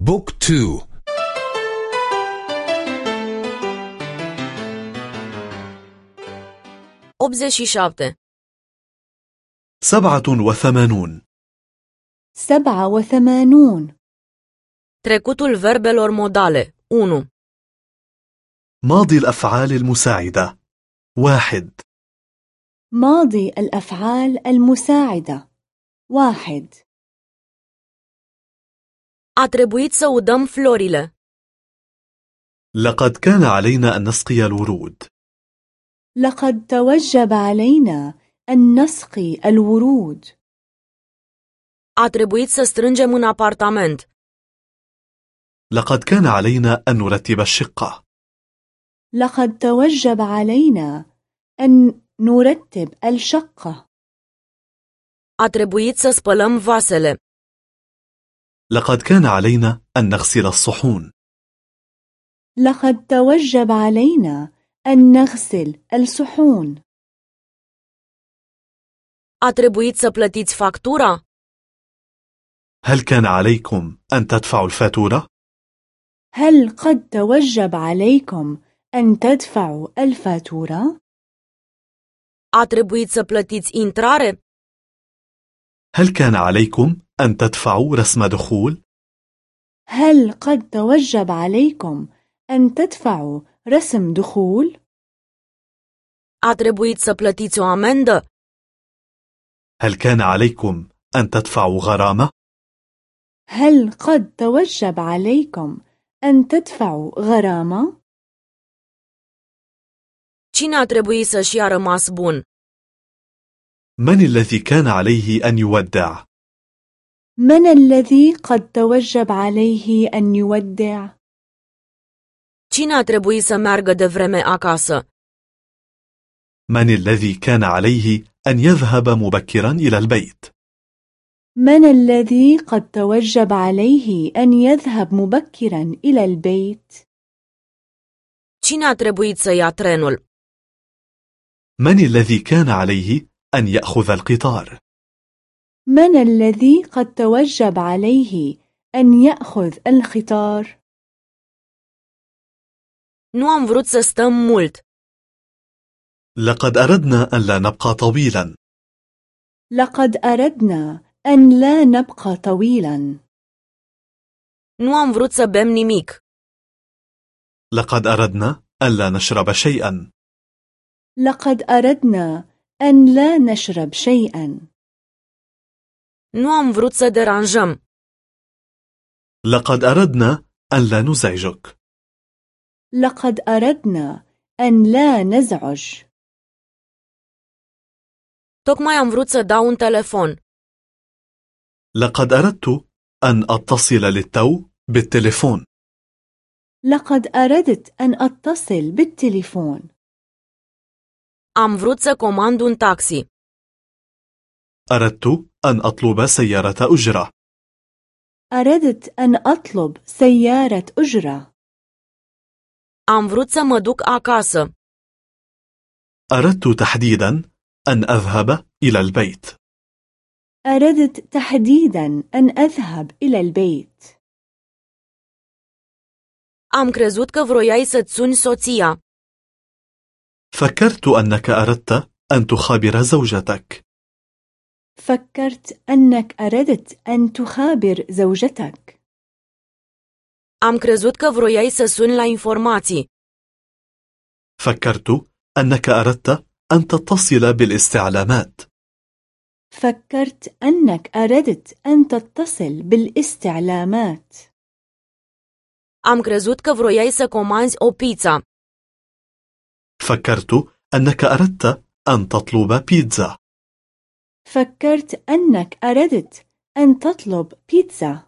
بوك تو. أبزشي شابته سبعة وثمانون. سبعة وثمانون. Trecutul verbelor modale. 1 ماضي الأفعال المساعدة. واحد. ماضي الأفعال المساعدة. واحد. A trebuit să udăm florile. لقد كان علينا أن نسقي الورود لقد توجب علينا أن نسقي الورود A trebuit să strângem un apartament. لقد كان علينا أن نرتب الشقة لقد توجب علينا أن نرتب الشقة A trebuit să spălăm vasele. لقد كان علينا أن نغسل الصحون لقد توجب علينا أن نغسل الصحون A trebuit să plătiți factura? هل كان عليكم أن تدفعوا الفاتورة؟ هل قد توجب عليكم أن تدفعوا الفاتورة؟ A trebuit să plătiți intrare? هل كان عليكم أن تدفعوا رسم دخول؟ هل قد توجب عليكم أن تدفعوا رسم دخول؟ A trebuit să plătiți o amendă? هل كان عليكم أن تدفعوا غرامة؟ هل قد توجب عليكم أن تدفعوا غرامة؟ Cine a trebuit să-și ia rămas bun? من الذي كان عليه أن يودع؟ من الذي قد توجب عليه أن يودع؟ Cine a trebuit să meargă de vreme acasă? من الذي كان عليه أن يذهب مبكرا إلى البيت؟ من الذي قد توجب عليه أن يذهب مبكرا إلى البيت؟ Cine a trebuit să ia trenul? من الذي كان عليه أن يأخذ القطار؟ من الذي قد توجب عليه أن يأخذ القطار؟ Nu am vrut să stăm mult. لقد أردنا أن لا نبقى طويلا لقد أردنا أن لا نبقى طويلا Nu am vrut să bem nimic. لقد أردنا أن لا نشرب شيئا لقد أردنا أن لا نشرب شيئا Nu am vrut să deranjăm. لقد أردنا أن لا نزعجك لقد أردنا أن لا نزعج Tocmai am vrut să dau un telefon. لقد أردت أن أتصل للتو بالتليفون لقد أردت أن أتصل بالتليفون Am vrut să comand un taxi. أردت أن أطلب سيارة أجرة. أردت أن أطلب سيارة أجرة. Am vrut să mă duc acasă. أردت تحديدا أن أذهب إلى البيت. أردت تحديدا أن أذهب إلى البيت. Am crezut că vroiai să-ți suni soția. فكرت أنك أردت أن تخابر زوجتك. فكرت أنك أردت أن تخابر زوجتك Am crezut că vroiai să suni la informații. فكرت أنك أردت أن تتصل بالاستعلامات فكرت أنك أردت أن تتصل بالاستعلامات Am crezut că vroiai să comanzi o pizza. فكرت أنك أردت أن تطلب بيتزا فكرت أنك أردت أن تطلب بيتزا.